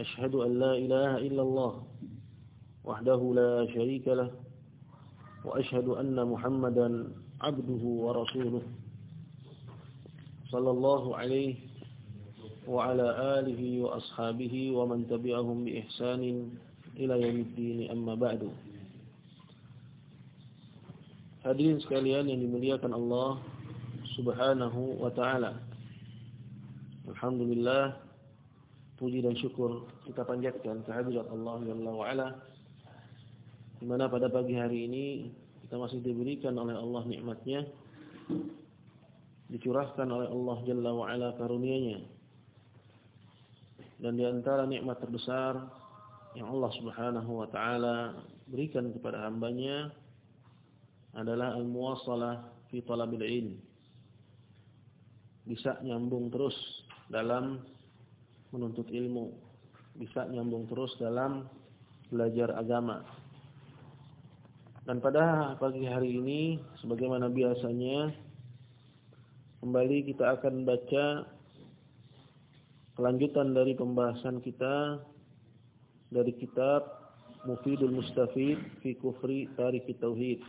أشهد أن لا إله إلا الله وحده لا شريك له وأشهد أن محمدا عبده ورسوله صلى الله عليه وعلى آله وأصحابه ومن تبعهم بإحسان إلى يوم الدين أما بعد Hadirin sekalian yang dimuliakan Allah Subhanahu wa taala. Alhamdulillah puji dan syukur kita panjatkan kehadirat Allah Jalla wa ala. Di mana pada pagi hari ini kita masih diberikan oleh Allah nikmatnya dicurahkan oleh Allah Jalla wa ala karunia-Nya. Dan di antara nikmat terbesar yang Allah Subhanahu wa taala berikan kepada hambanya adalah al-muwasalah fi talabil ilm. Bisa nyambung terus dalam menuntut ilmu, bisa nyambung terus dalam belajar agama. Dan pada pagi hari ini sebagaimana biasanya kembali kita akan baca kelanjutan dari pembahasan kita dari kitab Mufidul Mustafid fi Kufri Tarikh Tauhid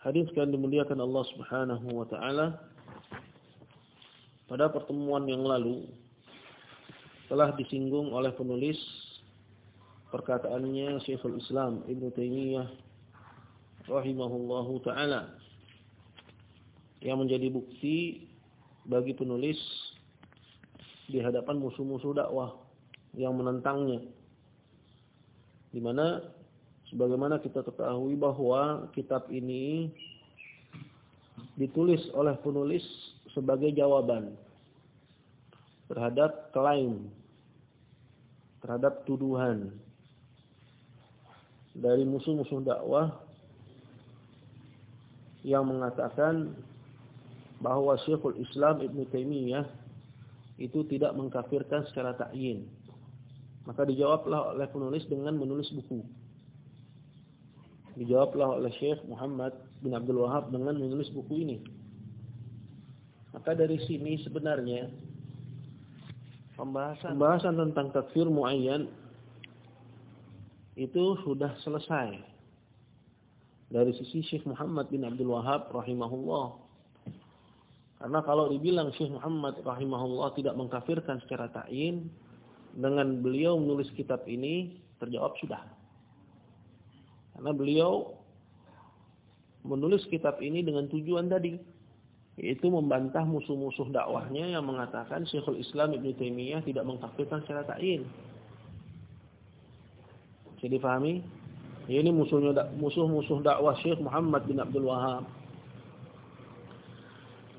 Hadis kan dimuliakan Allah Subhanahu wa taala. Pada pertemuan yang lalu telah disinggung oleh penulis perkataannya Syekhul Islam Ibn Taimiyah rahimahullahu taala yang menjadi bukti bagi penulis di hadapan musuh-musuh dakwah yang menentangnya. Di mana Sebagaimana kita ketahui bahwa kitab ini ditulis oleh penulis sebagai jawaban terhadap klaim, terhadap tuduhan dari musuh-musuh dakwah yang mengatakan bahwa Syekhul Islam Ibn Taimiyah itu tidak mengkafirkan secara takyin. Maka dijawablah oleh penulis dengan menulis buku dijawablah oleh Syekh Muhammad bin Abdul Wahab dengan menulis buku ini. Maka dari sini sebenarnya pembahasan, pembahasan tentang takfir muayyan itu sudah selesai dari sisi Syekh Muhammad bin Abdul Wahab rahimahullah. Karena kalau dibilang Syekh Muhammad rahimahullah tidak mengkafirkan secara ta'in, dengan beliau menulis kitab ini terjawab sudah. Karena beliau menulis kitab ini dengan tujuan tadi yaitu membantah musuh-musuh dakwahnya yang mengatakan Syekhul Islam Ibn Taimiyah tidak mengkafirkan secara ta'in. Jadi pahami? Ini musuhnya musuh-musuh dakwah Syekh Muhammad bin Abdul Wahab.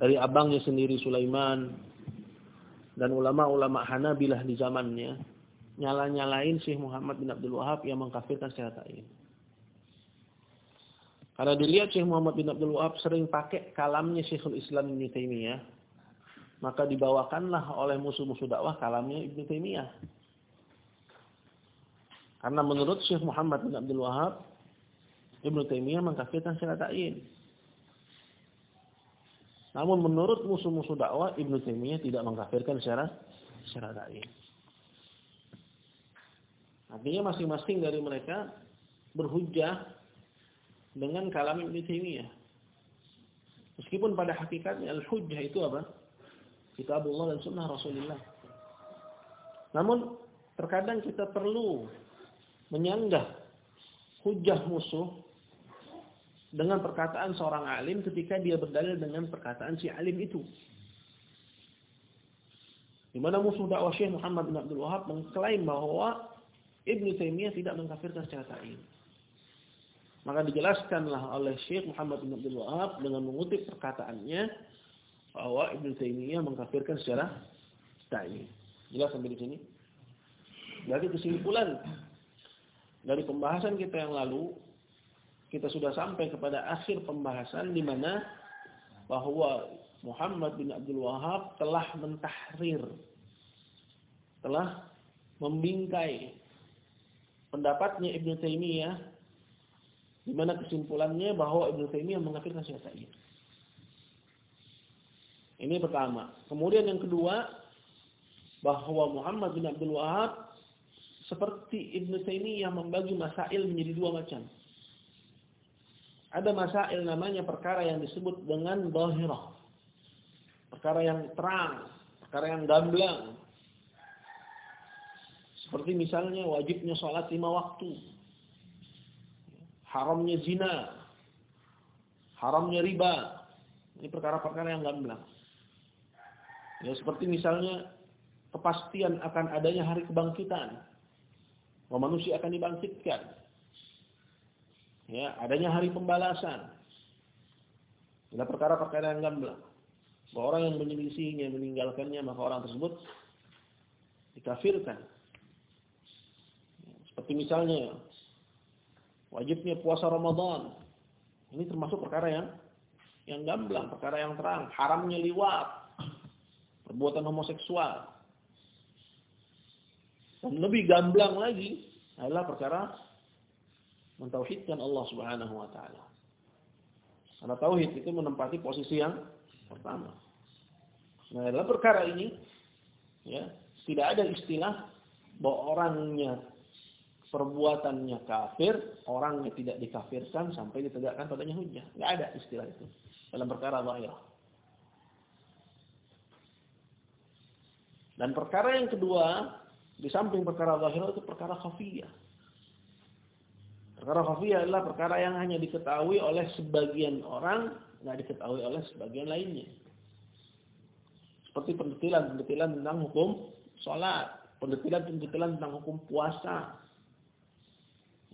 Dari abangnya sendiri Sulaiman dan ulama-ulama Hanabilah di zamannya nyala-nyalain Syekh Muhammad bin Abdul Wahab yang mengkafirkan secara ta'in. Karena dilihat Syekh Muhammad bin Abdul Wahab sering pakai kalamnya Syekhul Islam Ibn Taimiyah, maka dibawakanlah oleh musuh-musuh dakwah kalamnya Ibn Taimiyah. Karena menurut Syekh Muhammad bin Abdul Wahab, Ibn Taimiyah mengkafirkan secara ta'in. Namun menurut musuh-musuh dakwah, Ibn Taimiyah tidak mengkafirkan secara secara ta'in. Artinya masing-masing dari mereka berhujjah dengan kalam Ibn. Meskipun pada hakikatnya al-hujjah itu apa? Kitabullah dan sunnah Rasulullah. Namun terkadang kita perlu menyanggah hujjah musuh dengan perkataan seorang alim ketika dia berdalil dengan perkataan si alim itu. Di mana musuh dakwah Syekh Muhammad bin Abdul Wahab mengklaim bahwa Ibn Taimiyah tidak mengkafirkan secara ta'in. Maka dijelaskanlah oleh Syekh Muhammad bin Abdul Wahab dengan mengutip perkataannya bahwa Ibnu Taimiyah mengkafirkan secara ta'yin. Jelas sampai di sini? Berarti kesimpulan dari pembahasan kita yang lalu, kita sudah sampai kepada akhir pembahasan di mana bahwa Muhammad bin Abdul Wahab telah mentahrir, telah membingkai pendapatnya Ibnu Taimiyah di mana kesimpulannya bahwa Ibnu Taimiyah mengafirkan Syafi'i. Ini pertama. Kemudian yang kedua, bahwa Muhammad bin Abdul Wahab seperti Ibn Taimiyah membagi masail menjadi dua macam. Ada masail namanya perkara yang disebut dengan dohirah. Perkara yang terang, perkara yang gamblang. Seperti misalnya wajibnya sholat lima waktu. Haramnya zina. Haramnya riba. Ini perkara-perkara yang gamblang. Ya seperti misalnya kepastian akan adanya hari kebangkitan. Bahwa manusia akan dibangkitkan. Ya, adanya hari pembalasan. Ini perkara-perkara yang gamblang. Bahwa orang yang menyelisihinya, meninggalkannya, maka orang tersebut dikafirkan. Seperti misalnya, wajibnya puasa Ramadan. Ini termasuk perkara yang yang gamblang, perkara yang terang. Haramnya liwat, perbuatan homoseksual. Dan lebih gamblang lagi adalah perkara mentauhidkan Allah Subhanahu wa taala. Karena tauhid itu menempati posisi yang pertama. Nah, dalam perkara ini ya, tidak ada istilah bahwa orangnya perbuatannya kafir, orangnya tidak dikafirkan sampai ditegakkan padanya hujah. Tidak ada istilah itu dalam perkara zahir. Dan perkara yang kedua di samping perkara zahir itu perkara khafiyah. Perkara khafiyah adalah perkara yang hanya diketahui oleh sebagian orang, nggak diketahui oleh sebagian lainnya. Seperti pendetilan-pendetilan tentang hukum sholat, pendetilan-pendetilan tentang hukum puasa,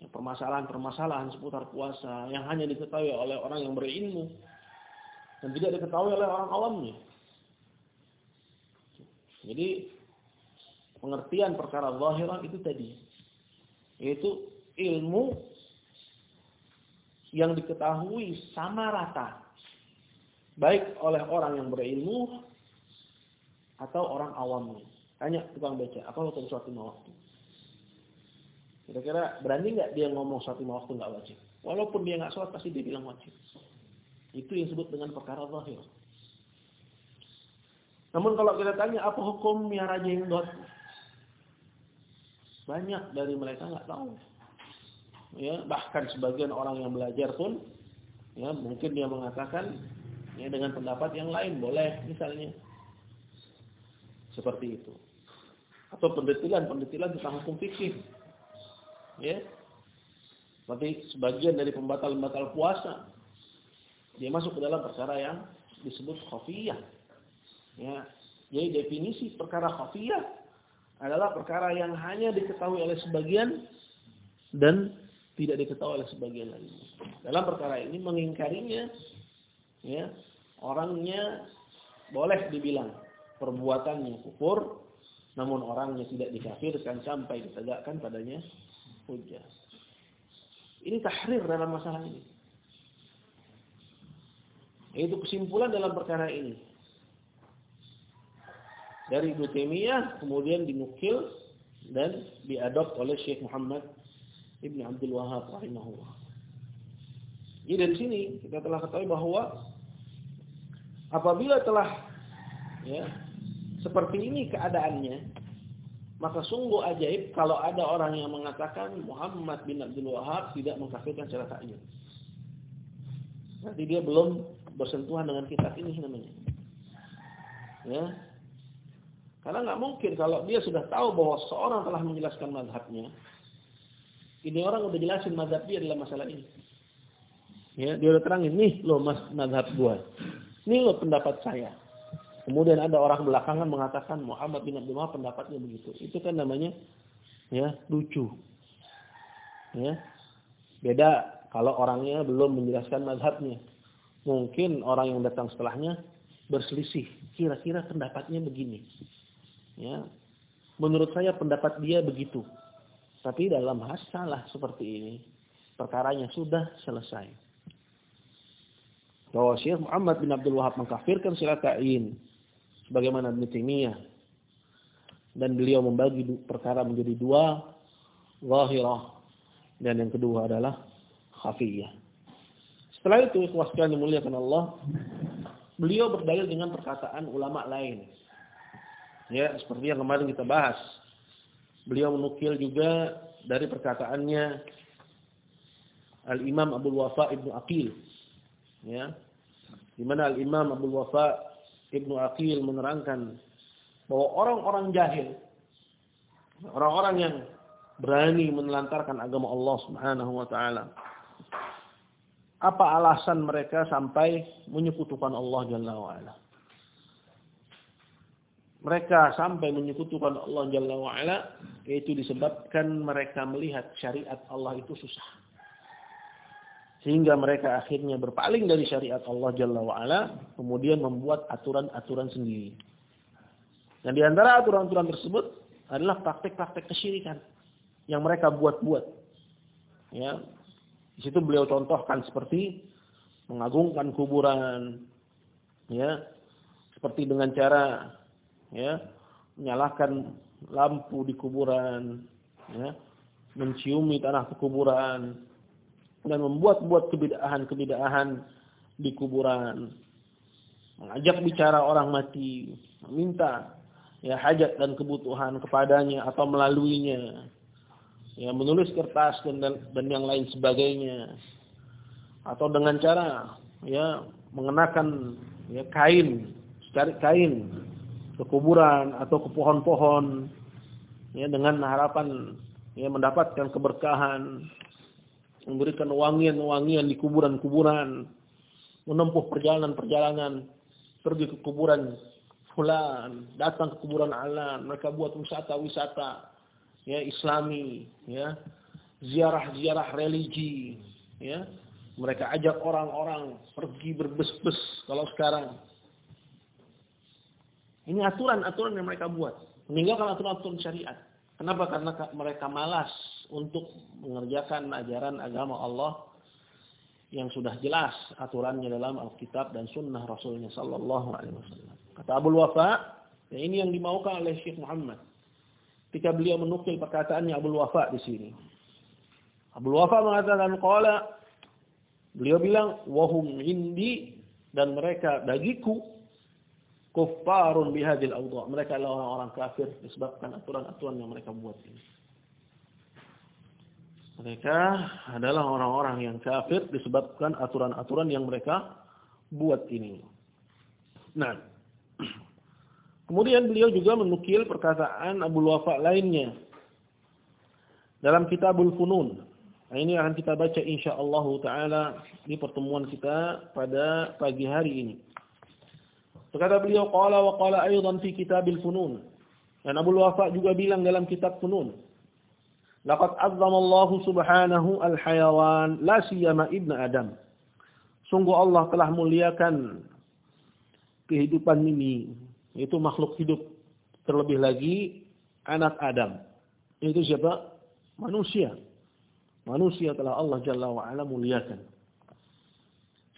permasalahan-permasalahan seputar puasa yang hanya diketahui oleh orang yang berilmu dan tidak diketahui oleh orang awamnya. Jadi pengertian perkara zahirah itu tadi. Yaitu ilmu yang diketahui sama rata. Baik oleh orang yang berilmu atau orang awamnya. Tanya tukang baca, apa hukum lima waktu? Kira-kira berani nggak dia ngomong sholat lima waktu nggak wajib? Walaupun dia nggak sholat pasti dia bilang wajib. Itu yang disebut dengan perkara zahir. Namun kalau kita tanya apa hukum miara jenggot? Banyak dari mereka nggak tahu. Ya, bahkan sebagian orang yang belajar pun ya mungkin dia mengatakan ya dengan pendapat yang lain boleh misalnya. Seperti itu. Atau pendetilan-pendetilan tentang hukum fikih. Ya. Seperti sebagian dari pembatal-pembatal puasa. Dia masuk ke dalam perkara yang disebut khafiyah. Ya. Jadi definisi perkara khafiyah adalah perkara yang hanya diketahui oleh sebagian dan tidak diketahui oleh sebagian lainnya. Dalam perkara ini mengingkarinya ya, orangnya boleh dibilang perbuatannya kufur namun orangnya tidak dikafirkan sampai ditegakkan padanya hujah. Ini tahrir dalam masalah ini. Itu kesimpulan dalam perkara ini dari Ibnu kemudian dinukil dan diadop oleh Syekh Muhammad Ibn Abdul Wahab rahimahullah. Jadi dari sini kita telah ketahui bahwa apabila telah ya seperti ini keadaannya maka sungguh ajaib kalau ada orang yang mengatakan Muhammad bin Abdul Wahab tidak mengkafirkan secara ta'yin. Berarti dia belum bersentuhan dengan kitab ini namanya. Ya, karena nggak mungkin kalau dia sudah tahu bahwa seorang telah menjelaskan mazhabnya, ini orang udah jelasin mazhab dia dalam masalah ini. Ya, dia udah terangin, nih lo mas mazhab gua. Nih lo pendapat saya. Kemudian ada orang belakangan mengatakan Muhammad bin Abdul Wahab pendapatnya begitu. Itu kan namanya ya lucu. Ya. Beda kalau orangnya belum menjelaskan mazhabnya. Mungkin orang yang datang setelahnya berselisih. Kira-kira pendapatnya begini. Ya. menurut saya pendapat dia begitu. Tapi dalam masalah seperti ini, perkaranya sudah selesai. Bahwa Syekh Muhammad bin Abdul Wahab mengkafirkan silatain sebagaimana Ibnu Taimiyah dan beliau membagi perkara menjadi dua, zahirah dan yang kedua adalah khafiyah. Setelah itu ikhwas yang dimuliakan Allah, beliau berdalil dengan perkataan ulama lain. Ya, seperti yang kemarin kita bahas. Beliau menukil juga dari perkataannya Al-Imam Abu Wafa Ibnu Aqil. Ya. Di mana Al-Imam Abu Wafa Ibnu Aqil menerangkan bahwa orang-orang jahil, orang-orang yang berani menelantarkan agama Allah Subhanahu wa taala. Apa alasan mereka sampai menyekutukan Allah Jalla wa ala? Mereka sampai menyekutukan Allah Jalla wa ala yaitu disebabkan mereka melihat syariat Allah itu susah. Sehingga mereka akhirnya berpaling dari syariat Allah Jalla wa ala, kemudian membuat aturan-aturan sendiri. Dan di antara aturan-aturan tersebut adalah praktek-praktek kesyirikan yang mereka buat-buat. Ya. Di situ beliau contohkan seperti mengagungkan kuburan, ya, seperti dengan cara ya menyalakan lampu di kuburan, ya, menciumi tanah kuburan, dan membuat-buat kebidahan-kebidahan di kuburan, mengajak bicara orang mati, meminta ya hajat dan kebutuhan kepadanya atau melaluinya, ya menulis kertas dan dan yang lain sebagainya. Atau dengan cara ya mengenakan ya kain cari kain ke kuburan atau ke pohon-pohon ya dengan harapan ya mendapatkan keberkahan memberikan wangian-wangian di kuburan-kuburan. Menempuh perjalanan-perjalanan. Pergi ke kuburan fulan. Datang ke kuburan alan mereka buat wisata-wisata. Ya islami. Ya. Ziarah-ziarah religi. Ya. Mereka ajak orang-orang pergi berbes-bes kalau sekarang. Ini aturan-aturan yang mereka buat. Meninggalkan aturan-aturan syariat. Kenapa? Karena mereka malas untuk mengerjakan ajaran agama Allah yang sudah jelas aturannya dalam Alkitab dan Sunnah Rasulnya Sallallahu Alaihi Wasallam. Kata Abu Wafa, ya ini yang dimaukan oleh Syekh Muhammad ketika beliau menukil perkataannya Abu Wafa di sini. Abu Wafa mengatakan qala beliau bilang wahum indi dan mereka bagiku kuffarun bihadil awdha. Mereka adalah orang-orang kafir disebabkan aturan-aturan yang mereka buat ini. Mereka adalah orang-orang yang kafir disebabkan aturan-aturan yang mereka buat ini. Nah, Kemudian beliau juga menukil perkataan Abu Wafa lainnya dalam Kitabul Funun. Nah, ini akan kita baca insyaallah taala di pertemuan kita pada pagi hari ini. Berkata beliau qala wa qala aidan fi Kitabil Funun. Dan Abu Wafa juga bilang dalam kitab Funun. Laqad azzama Allah subhanahu al-hayawan la siyama ibnu Adam. Sungguh Allah telah muliakan kehidupan ini, itu makhluk hidup. Terlebih lagi anak Adam. Itu siapa? Manusia. Manusia telah Allah Jalla wa'ala muliakan.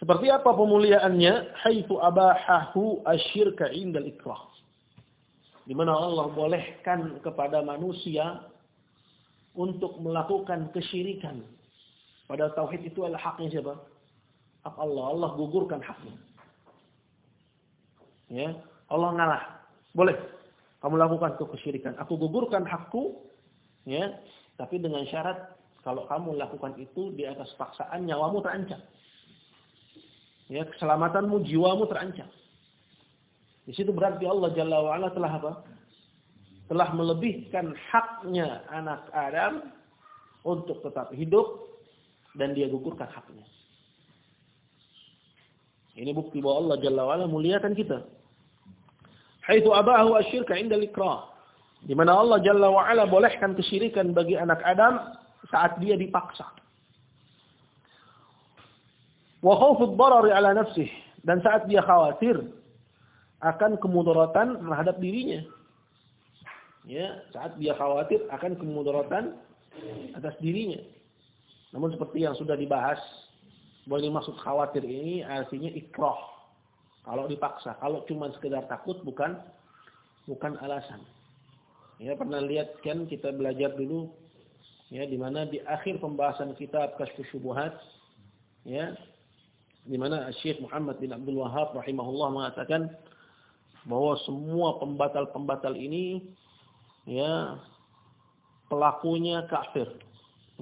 Seperti apa pemuliaannya? Haythu abahahu asyirka indal ikrah. Di mana Allah bolehkan kepada manusia untuk melakukan kesyirikan. Pada tauhid itu adalah haknya siapa? Hak Allah. Allah gugurkan haknya. Ya, Allah ngalah. Boleh kamu lakukan itu kesyirikan. Aku gugurkan hakku, ya, tapi dengan syarat kalau kamu lakukan itu di atas paksaan nyawamu terancam. Ya, keselamatanmu, jiwamu terancam. Di situ berarti Allah Jalla wa'ala telah apa? Telah melebihkan haknya anak Adam untuk tetap hidup dan dia gugurkan haknya. Ini bukti bahwa Allah Jalla wa'ala muliakan kita haitsu abahu asyirka inda ikrah. Di mana Allah Jalla wa ala bolehkan kesyirikan bagi anak Adam saat dia dipaksa. Wa khawfu ad 'ala nafsihi dan saat dia khawatir akan kemudaratan terhadap dirinya. Ya, saat dia khawatir akan kemudaratan atas dirinya. Namun seperti yang sudah dibahas, ini maksud khawatir ini artinya ikroh. Kalau dipaksa, kalau cuma sekedar takut bukan bukan alasan. Ya pernah lihat kan kita belajar dulu ya di mana di akhir pembahasan kitab Kasyfus Syubuhat ya di mana Syekh Muhammad bin Abdul Wahab rahimahullah mengatakan bahwa semua pembatal-pembatal ini ya. Pelakunya kafir.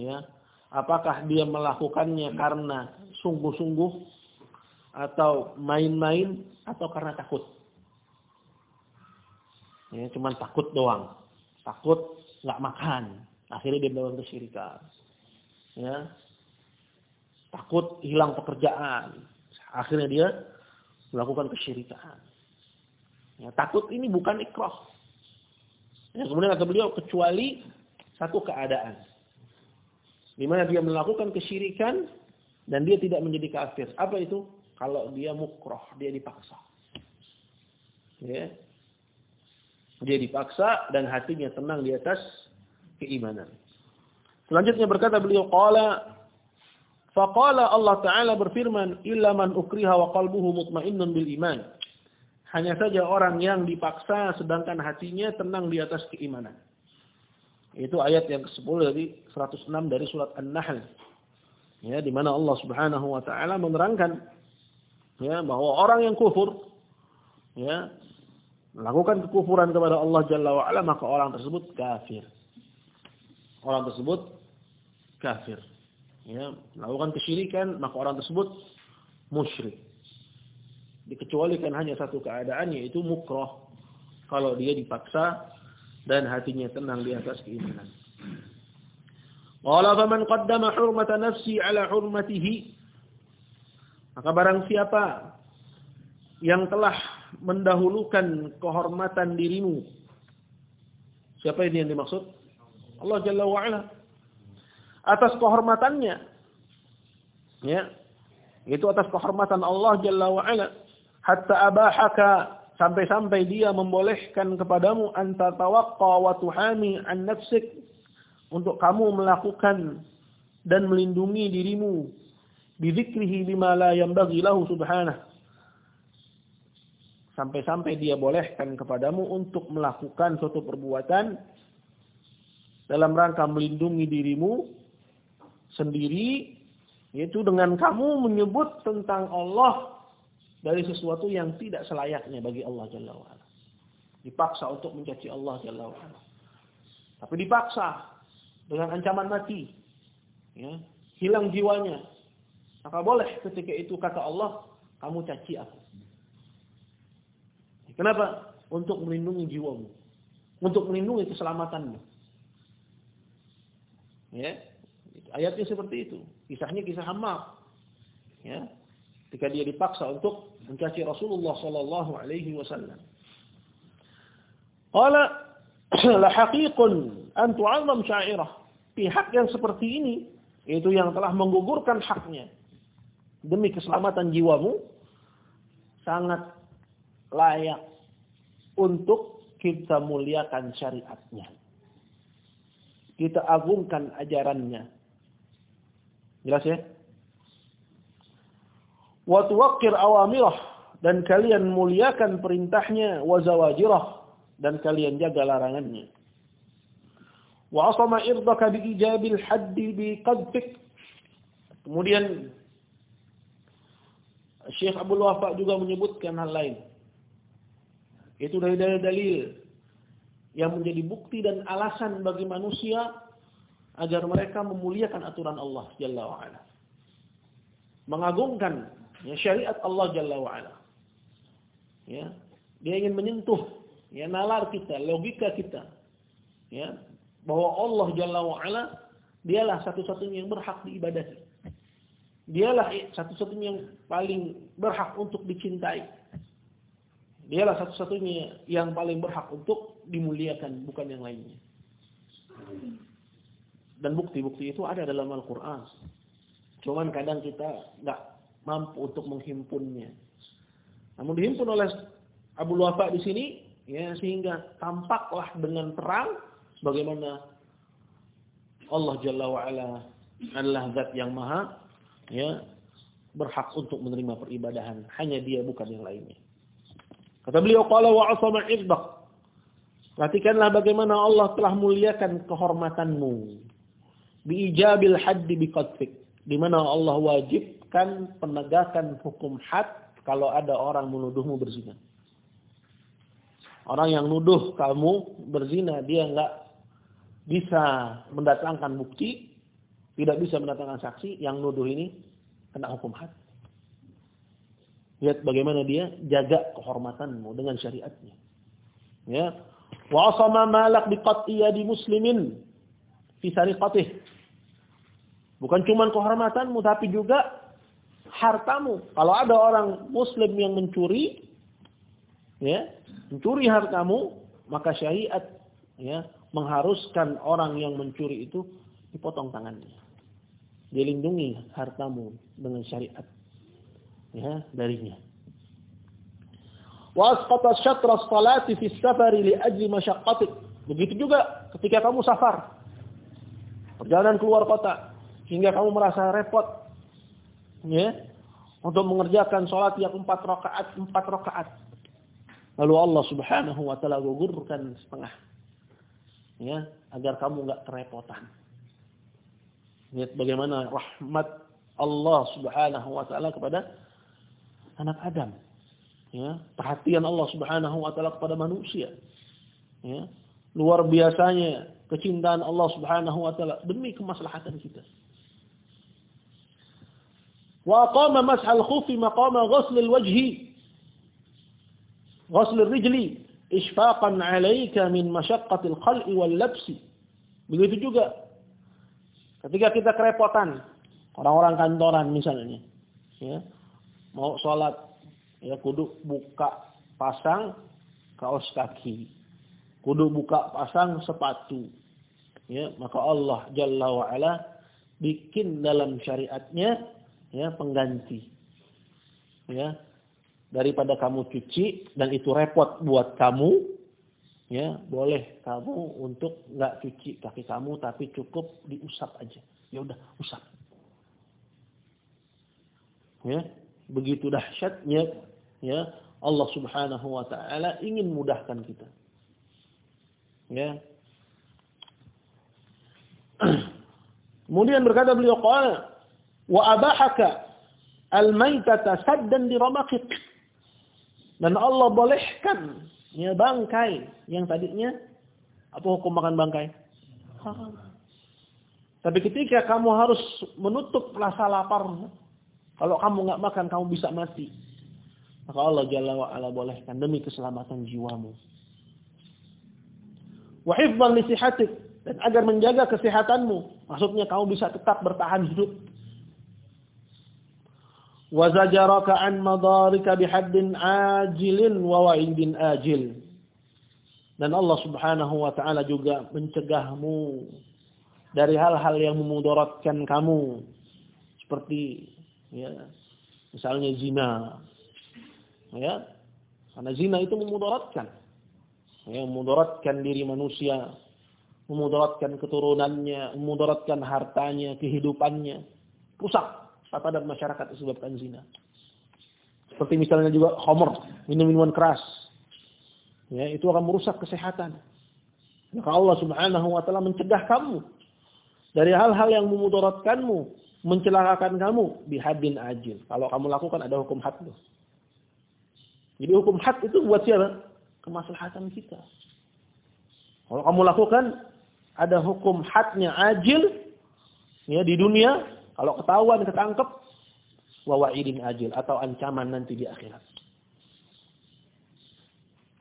Ya. Apakah dia melakukannya karena sungguh-sungguh atau main-main atau karena takut? Ya cuman takut doang. Takut nggak makan. Akhirnya dia melakukan kesyirikan. Ya. Takut hilang pekerjaan. Akhirnya dia melakukan kesyirikan. Ya, takut ini bukan ikroh Ya, kemudian kata beliau kecuali satu keadaan. Di mana dia melakukan kesyirikan dan dia tidak menjadi kafir. Apa itu? Kalau dia mukroh, dia dipaksa. Ya. Dia dipaksa dan hatinya tenang di atas keimanan. Selanjutnya berkata beliau qala faqala Allah taala berfirman illa man ukriha wa qalbuhu mutmainnun bil iman. Hanya saja orang yang dipaksa sedangkan hatinya tenang di atas keimanan. Itu ayat yang ke-10 dari 106 dari surat An-Nahl. Ya, di mana Allah Subhanahu wa taala menerangkan ya bahwa orang yang kufur ya melakukan kekufuran kepada Allah Jalla wa ala maka orang tersebut kafir. Orang tersebut kafir. Ya, melakukan kesyirikan maka orang tersebut musyrik dikecualikan hanya satu keadaan yaitu mukroh kalau dia dipaksa dan hatinya tenang di atas keimanan. Qala faman qaddama hurmata nafsi ala hurmatihi. Maka barang siapa yang telah mendahulukan kehormatan dirimu siapa ini yang dimaksud? Allah Jalla wa ala atas kehormatannya. Ya. Itu atas kehormatan Allah Jalla wa ala hatta abahaka sampai-sampai dia membolehkan kepadamu anta tawaqqa wa tuhami an nafsik. Untuk kamu melakukan dan melindungi dirimu. Bizikrihi bima la yanbaghi lahu subhanahu sampai-sampai dia bolehkan kepadamu untuk melakukan suatu perbuatan dalam rangka melindungi dirimu sendiri yaitu dengan kamu menyebut tentang Allah dari sesuatu yang tidak selayaknya bagi Allah Jalla wa'ala. Dipaksa untuk mencaci Allah Jalla wa'ala. Tapi dipaksa dengan ancaman mati. Ya, hilang jiwanya. Maka boleh ketika itu kata Allah, kamu caci aku. Kenapa? Untuk melindungi jiwamu. Untuk melindungi keselamatanmu. Ya, ayatnya seperti itu. Kisahnya kisah Hammar. Ya, ketika dia dipaksa untuk mencaci Rasulullah sallallahu alaihi wasallam. Qala la haqiqun an tu'azzam sya'irah. Pihak yang seperti ini itu yang telah menggugurkan haknya demi keselamatan jiwamu sangat layak untuk kita muliakan syariatnya. Kita agungkan ajarannya. Jelas ya? Wa tuwaqqir dan kalian muliakan perintahnya wa zawajirah dan kalian jaga larangannya. Wa asama irdaka bi ijabil bi qadfik kemudian Syekh Abdul Wafa juga menyebutkan hal lain. Itu dari dalil-dalil yang menjadi bukti dan alasan bagi manusia agar mereka memuliakan aturan Allah Jalla wa'ala. Mengagungkan ya, syariat Allah Jalla wa'ala. Ya, dia ingin menyentuh ya nalar kita, logika kita. Ya, bahwa Allah Jalla wa'ala dialah satu-satunya yang berhak diibadahi. Dialah satu-satunya yang paling berhak untuk dicintai. Dialah satu-satunya yang paling berhak untuk dimuliakan, bukan yang lainnya. Dan bukti-bukti itu ada dalam Al-Quran. Cuman kadang kita nggak mampu untuk menghimpunnya. Namun dihimpun oleh Abu Wafa di sini Ya, sehingga tampaklah dengan terang bagaimana Allah Jalla wa ala adalah zat yang maha ya berhak untuk menerima peribadahan. Hanya dia bukan yang lainnya. Kata beliau qala wa asama. Perhatikanlah bagaimana Allah telah muliakan kehormatanmu. Biijabil haddi biqatfik. Di mana Allah wajibkan penegakan hukum had kalau ada orang menuduhmu berzina. Orang yang nuduh kamu berzina, dia enggak bisa mendatangkan bukti, tidak bisa mendatangkan saksi, yang nuduh ini kena hukum had. Lihat bagaimana dia jaga kehormatanmu dengan syariatnya. Ya. Wa asama malak di muslimin fi sariqatih. Bukan cuma kehormatanmu tapi juga hartamu. Kalau ada orang muslim yang mencuri ya, mencuri hartamu, maka syariat ya mengharuskan orang yang mencuri itu dipotong tangannya dilindungi hartamu dengan syariat ya darinya. Wa asqata syatra salati fi safari li ajli masyaqqatik. Begitu juga ketika kamu safar. Perjalanan keluar kota hingga kamu merasa repot ya untuk mengerjakan salat yang empat rakaat empat rakaat. Lalu Allah Subhanahu wa taala gugurkan setengah. Ya, agar kamu enggak kerepotan. Lihat bagaimana rahmat Allah Subhanahu wa taala kepada anak Adam. Ya, perhatian Allah Subhanahu wa taala kepada manusia. Ya, luar biasanya kecintaan Allah Subhanahu wa taala demi kemaslahatan kita. Wa qama mashal khufi maqama ghusl al-wajhi ghusl al-rijli ishfaqan 'alayka min mashaqqati al-khal'i wal-labsi. Begitu juga Ketika kita kerepotan, orang-orang kantoran misalnya, ya, mau sholat, ya kudu buka pasang kaos kaki, kudu buka pasang sepatu, ya maka Allah Jalla wa Ala bikin dalam syariatnya ya pengganti, ya daripada kamu cuci dan itu repot buat kamu, ya boleh kamu untuk nggak cuci kaki kamu tapi cukup diusap aja. Ya udah usap. Ya begitu dahsyatnya ya Allah Subhanahu wa taala ingin mudahkan kita. Ya. Kemudian berkata beliau qala wa abahaka al-maitata saddan dan Allah bolehkan ya bangkai yang tadinya apa hukum makan bangkai? Haram. Tapi ketika kamu harus menutup rasa lapar, kalau kamu nggak makan kamu bisa mati. Maka Allah Jalla wa ala bolehkan demi keselamatan jiwamu. Wa hifdhan li dan agar menjaga kesehatanmu, maksudnya kamu bisa tetap bertahan hidup an madarika bihaddin ajilin wa wa'idin ajil. Dan Allah Subhanahu wa taala juga mencegahmu dari hal-hal yang memudaratkan kamu seperti ya misalnya zina. Ya. Karena zina itu memudaratkan. Ya, memudaratkan diri manusia, memudaratkan keturunannya, memudaratkan hartanya, kehidupannya. Rusak dan masyarakat disebabkan zina. Seperti misalnya juga homer, minum-minuman keras. Ya, itu akan merusak kesehatan. Maka Allah Subhanahu wa taala mencegah kamu dari hal-hal yang memudaratkanmu, mencelakakan kamu di hadin ajil. Kalau kamu lakukan ada hukum had loh. Jadi hukum had itu buat siapa? Kemaslahatan kita. Kalau kamu lakukan ada hukum hadnya ajil ya di dunia kalau ketahuan ketangkep wawa'idin ajil atau ancaman nanti di akhirat.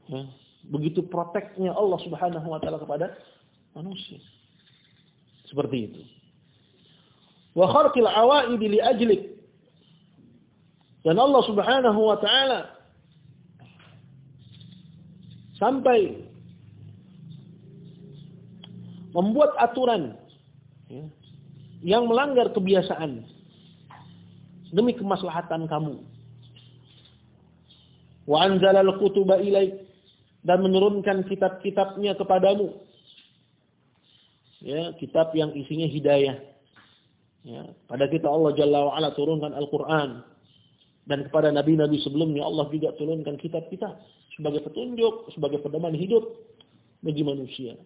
Ya. Begitu proteknya Allah Subhanahu wa taala kepada manusia. Seperti itu. Wa kharqil awaid li ajlik. Dan Allah Subhanahu wa taala sampai membuat aturan ya, yang melanggar kebiasaan demi kemaslahatan kamu. Wa anzalal kutuba ilaik dan menurunkan kitab-kitabnya kepadamu. Ya, kitab yang isinya hidayah. Ya, pada kita Allah Jalla wa ala turunkan Al-Qur'an dan kepada nabi-nabi sebelumnya Allah juga turunkan kitab-kitab sebagai petunjuk, sebagai pedoman hidup bagi manusia.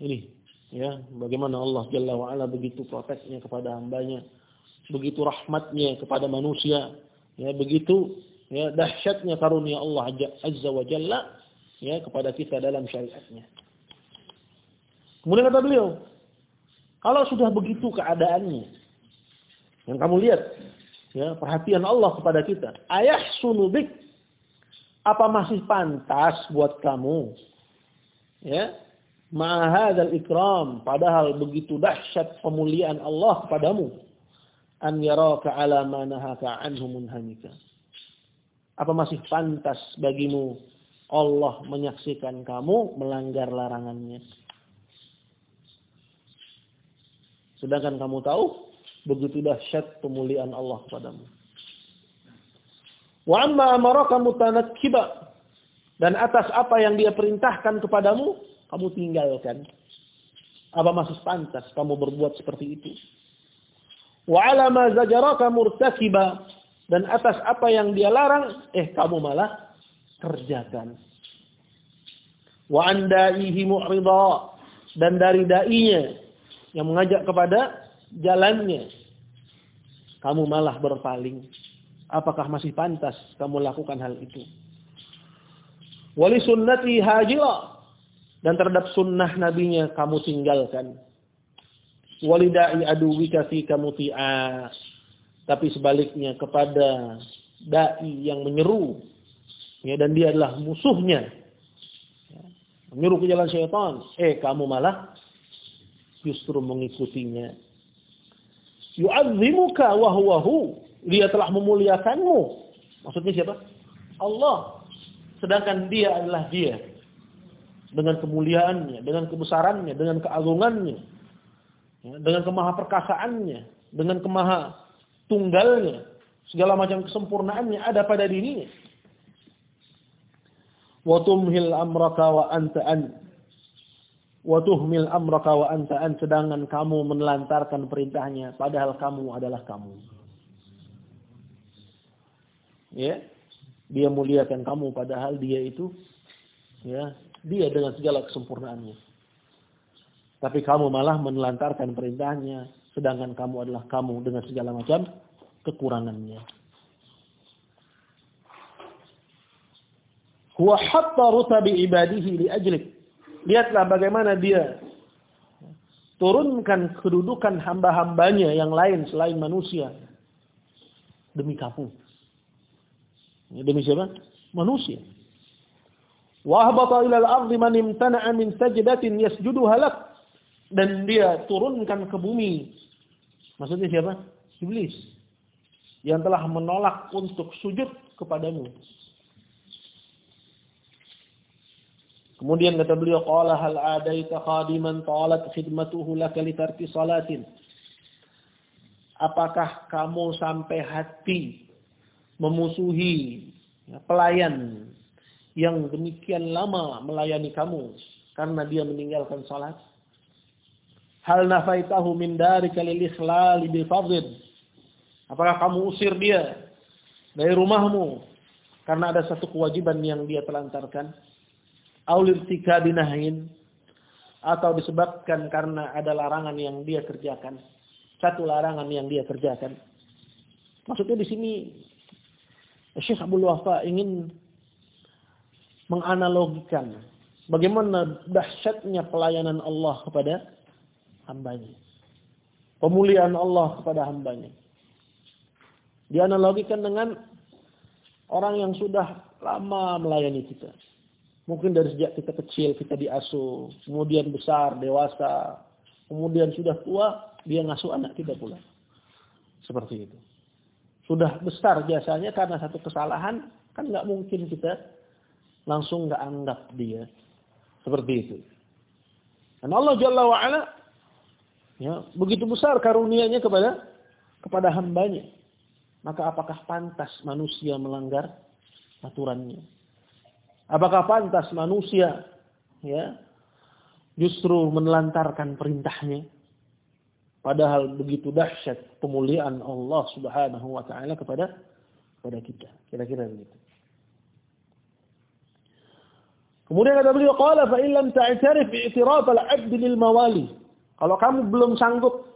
Ini ya, bagaimana Allah Jalla wa ala begitu proteknya kepada hambanya, begitu rahmatnya kepada manusia, ya begitu ya dahsyatnya karunia Allah Azza wa Jalla ya kepada kita dalam syariatnya. Kemudian kata beliau, kalau sudah begitu keadaannya, yang kamu lihat, ya perhatian Allah kepada kita, ayah sunubik, apa masih pantas buat kamu, ya ma'ahadal ikram, padahal begitu dahsyat pemuliaan Allah kepadamu, an yaraka ala ma nahaka anhu munhamika apa masih pantas bagimu Allah menyaksikan kamu melanggar larangannya? Sedangkan kamu tahu begitu dahsyat pemuliaan Allah padamu. Wa amma amaraka mutanakkiba dan atas apa yang dia perintahkan kepadamu kamu tinggalkan. Apa masih pantas kamu berbuat seperti itu? Wa ala ma zajaraka murtakiba dan atas apa yang dia larang, eh kamu malah kerjakan. Wa andaihi mu'ridha dan dari dai-nya yang mengajak kepada jalannya kamu malah berpaling. Apakah masih pantas kamu lakukan hal itu? Wali sunnati hajila dan terhadap sunnah nabinya kamu tinggalkan. Walidai aduwika fi kamu ti'as tapi sebaliknya kepada dai yang menyeru. Ya dan dia adalah musuhnya. Ya, menyeru ke jalan syaitan. Eh kamu malah justru mengikutinya. Yu'azzimuka wa huwahu dia telah memuliakanmu. Maksudnya siapa? Allah. Sedangkan dia adalah dia dengan kemuliaannya dengan kebesarannya dengan keagungannya ya, dengan kemahaperkasaannya dengan kemaha tunggalnya, segala macam kesempurnaannya ada pada dirinya. Wa tumhil amraka wa anta an. Wa tuhmil amraka wa anta an sedangkan kamu menelantarkan perintahnya padahal kamu adalah kamu. Ya. Dia muliakan kamu padahal dia itu ya, dia dengan segala kesempurnaannya. Tapi kamu malah menelantarkan perintahnya, sedangkan kamu adalah kamu dengan segala macam kekurangannya. Huwa hatta rutabi ibadihi li ajlik. Lihatlah bagaimana dia turunkan kedudukan hamba-hambanya yang lain selain manusia demi kamu. Demi siapa? Manusia. Wa ahbata ila al-ardi man imtana'a min sajdatin yasjuduha lak. Dan dia turunkan ke bumi Maksudnya siapa? Iblis. Yang telah menolak untuk sujud kepadamu. Kemudian kata beliau, Qala hal adaita khadiman talat khidmatuhu laka litarki salatin. Apakah kamu sampai hati memusuhi ya, pelayan yang demikian lama melayani kamu karena dia meninggalkan salat? Hal nafaitahu min darika lil ikhlali bil fardid. Apakah kamu usir dia dari rumahmu karena ada satu kewajiban yang dia telantarkan? Aulir tika dinahin atau disebabkan karena ada larangan yang dia kerjakan. Satu larangan yang dia kerjakan. Maksudnya di sini Syekh Abdul Wafa ingin menganalogikan bagaimana dahsyatnya pelayanan Allah kepada hambanya. Pemulihan Allah kepada hambanya. Dianalogikan dengan orang yang sudah lama melayani kita. Mungkin dari sejak kita kecil kita diasuh, kemudian besar, dewasa, kemudian sudah tua, dia ngasuh anak kita pula. Seperti itu. Sudah besar biasanya karena satu kesalahan, kan nggak mungkin kita langsung nggak anggap dia. Seperti itu. Dan Allah Jalla wa'ala Ya, begitu besar karunia-Nya kepada kepada hambanya. Maka apakah pantas manusia melanggar aturannya. Apakah pantas manusia ya justru menelantarkan perintahnya? Padahal begitu dahsyat pemuliaan Allah Subhanahu wa taala kepada kepada kita. Kira-kira begitu. Kemudian kata beliau qala fa illam ta'tarif i'tiraf al-'abd lil mawali. Kalau kamu belum sanggup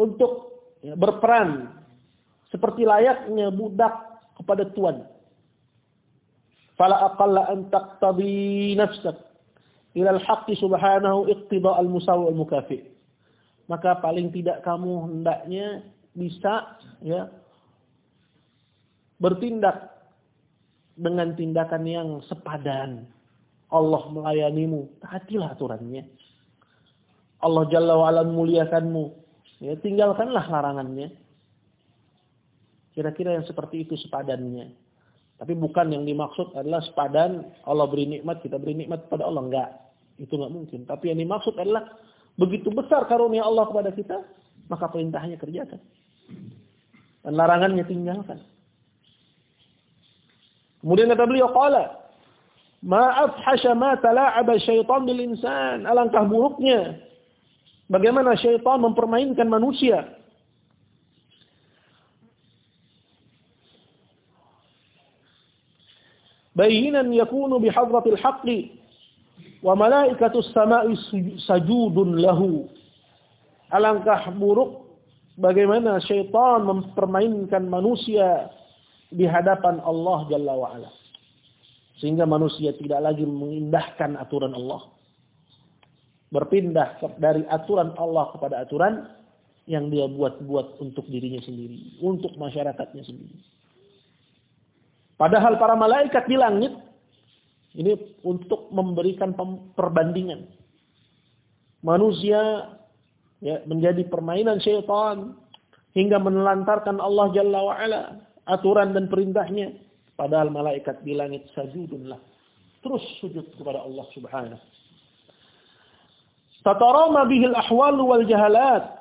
untuk berperan seperti layaknya budak kepada tuan. Fala aqalla an taqtadi nafsak ila al-haqqi subhanahu iqtida al-musawi al-mukafi. Maka paling tidak kamu hendaknya bisa ya bertindak dengan tindakan yang sepadan. Allah melayanimu, taatilah aturannya. Allah Jalla wa'ala muliakanmu. Ya, tinggalkanlah larangannya. Kira-kira yang seperti itu sepadannya. Tapi bukan yang dimaksud adalah sepadan Allah beri nikmat, kita beri nikmat kepada Allah. Enggak. Itu enggak mungkin. Tapi yang dimaksud adalah begitu besar karunia Allah kepada kita, maka perintahnya kerjakan. Dan larangannya tinggalkan. Kemudian kata beliau, Qala, Ma'af ma tala'aba syaitan bil insan. Alangkah buruknya Bagaimana syaitan mempermainkan manusia. Bayinan yakunu bihadratil haqqi wa malaikatus sama'i sajudun lahu. Alangkah buruk bagaimana syaitan mempermainkan manusia di hadapan Allah Jalla wa'ala. Sehingga manusia tidak lagi mengindahkan aturan Allah berpindah dari aturan Allah kepada aturan yang dia buat-buat untuk dirinya sendiri, untuk masyarakatnya sendiri. Padahal para malaikat di langit ini untuk memberikan perbandingan. Manusia ya, menjadi permainan syaitan hingga menelantarkan Allah Jalla wa'ala aturan dan perintahnya. Padahal malaikat di langit sajudunlah. Terus sujud kepada Allah subhanahu. Tatarama bihil ahwal wal jahalat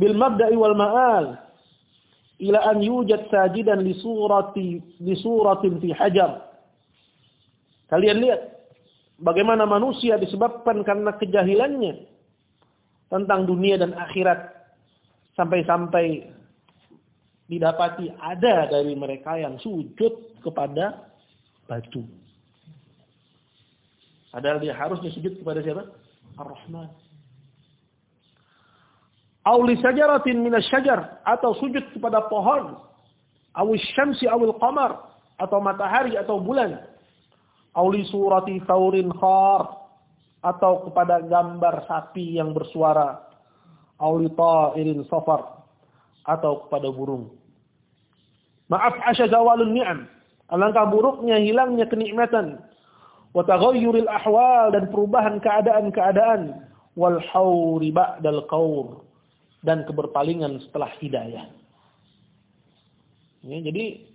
bil mabda'i wal ma'al ila an yujad sajidan li surati li suratin fi hajar. Kalian lihat bagaimana manusia disebabkan karena kejahilannya tentang dunia dan akhirat. Sampai-sampai didapati ada dari mereka yang sujud kepada batu. Padahal dia harusnya sujud kepada siapa? Ar-Rahman. Auli sajaratin minasyajar atau sujud kepada pohon. Awis syamsi awil qamar atau matahari atau bulan. Auli surati thaurin khar atau kepada gambar sapi yang bersuara. Auli ta'irin safar atau kepada burung. Maaf asya zawalun ni'am. Alangkah buruknya hilangnya kenikmatan wa taghayyuril ahwal dan perubahan keadaan-keadaan wal hauri ba'dal qaur dan keberpalingan setelah hidayah. Ya, jadi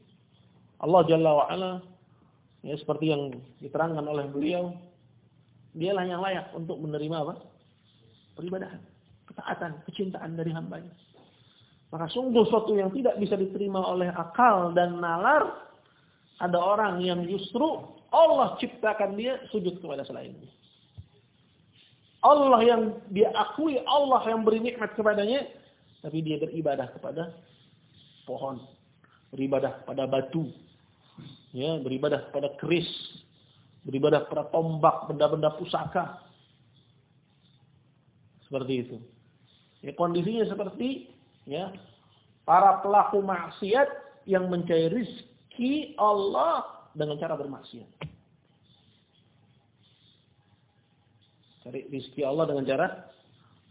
Allah Jalla wa ala ya seperti yang diterangkan oleh beliau dialah yang layak untuk menerima apa? peribadahan, ketaatan, kecintaan dari hambanya. Maka sungguh suatu yang tidak bisa diterima oleh akal dan nalar ada orang yang justru Allah ciptakan dia sujud kepada selainnya. Allah yang dia akui, Allah yang beri nikmat kepadanya, tapi dia beribadah kepada pohon, beribadah kepada batu, ya, beribadah kepada keris, beribadah kepada tombak, benda-benda pusaka. Seperti itu. Ya, kondisinya seperti ya, para pelaku maksiat yang mencari rizki Allah dengan cara bermaksiat. Cari rizki Allah dengan cara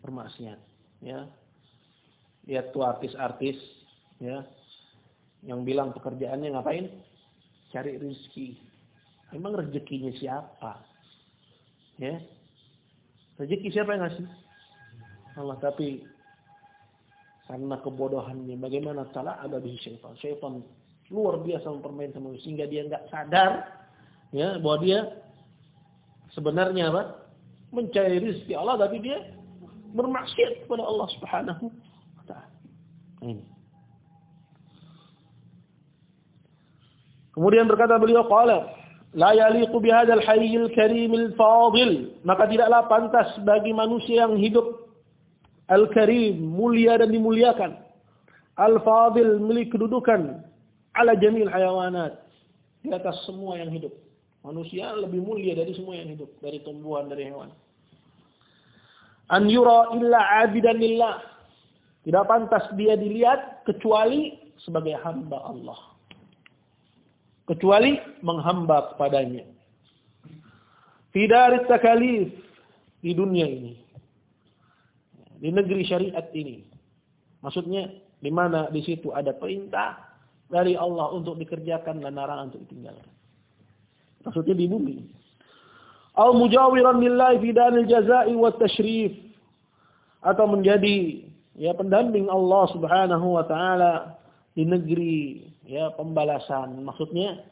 bermaksiat. Ya. Lihat tuh artis-artis ya yang bilang pekerjaannya ngapain? Cari rizki. Emang rezekinya siapa? Ya. Rezeki siapa yang ngasih? Allah tapi karena kebodohannya bagaimana salah ada di syaitan. Syaitan luar biasa mempermainkan manusia sehingga dia nggak sadar ya bahwa dia sebenarnya apa mencari rezeki Allah tapi dia bermaksiat kepada Allah Subhanahu wa taala. Ini. Kemudian berkata beliau qala la yaliqu bihadzal hayyil karimil fadil maka tidaklah pantas bagi manusia yang hidup al-karim mulia dan dimuliakan al-fadil milik kedudukan ala jamil hayawanat di atas semua yang hidup manusia lebih mulia dari semua yang hidup dari tumbuhan dari hewan an yura illa abidan lillah. Tidak pantas dia dilihat kecuali sebagai hamba Allah. Kecuali menghamba kepadanya. Fidarit takalif di dunia ini. Di negeri syariat ini. Maksudnya di mana di situ ada perintah dari Allah untuk dikerjakan dan larangan untuk ditinggalkan. Maksudnya di bumi. Au mujawiran lillahi fi danil jazai wa tashrif atau menjadi ya pendamping Allah Subhanahu wa taala di negeri ya pembalasan maksudnya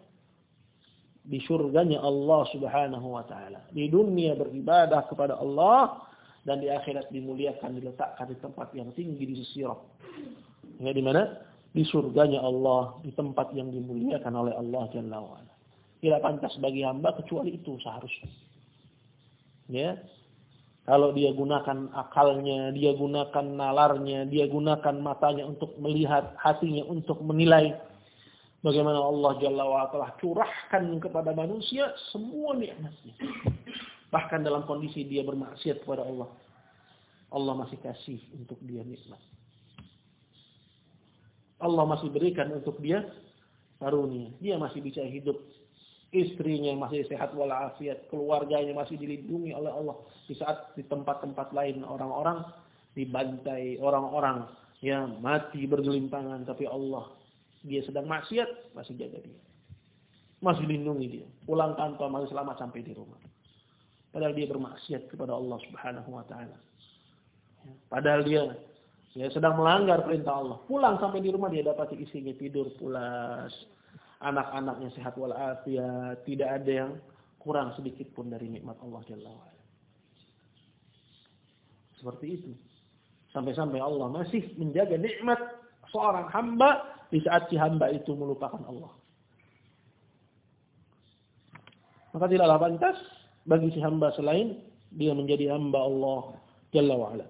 di surganya Allah Subhanahu wa taala di dunia beribadah kepada Allah dan di akhirat dimuliakan diletakkan di tempat yang tinggi di sisi ya di mana di surganya Allah di tempat yang dimuliakan oleh Allah Jalla wa tidak pantas bagi hamba kecuali itu seharusnya Ya. Kalau dia gunakan akalnya, dia gunakan nalarnya, dia gunakan matanya untuk melihat, hatinya untuk menilai bagaimana Allah Jalla wa telah curahkan kepada manusia semua nikmatnya. Bahkan dalam kondisi dia bermaksiat kepada Allah. Allah masih kasih untuk dia nikmat. Allah masih berikan untuk dia karunia. Dia masih bisa hidup istrinya masih sehat walafiat, keluarganya masih dilindungi oleh Allah di saat di tempat-tempat lain orang-orang dibantai, orang-orang yang mati bergelimpangan tapi Allah dia sedang maksiat masih jaga dia. Masih lindungi dia. Pulang kantor masih selamat sampai di rumah. Padahal dia bermaksiat kepada Allah Subhanahu wa taala. Padahal dia ya sedang melanggar perintah Allah. Pulang sampai di rumah dia dapat isinya tidur pulas, anak-anaknya sehat walafiat, tidak ada yang kurang sedikit pun dari nikmat Allah Jalla wa'ala. Seperti itu. Sampai-sampai Allah masih menjaga nikmat seorang hamba di saat si hamba itu melupakan Allah. Maka tidaklah pantas bagi si hamba selain dia menjadi hamba Allah Jalla wa'ala.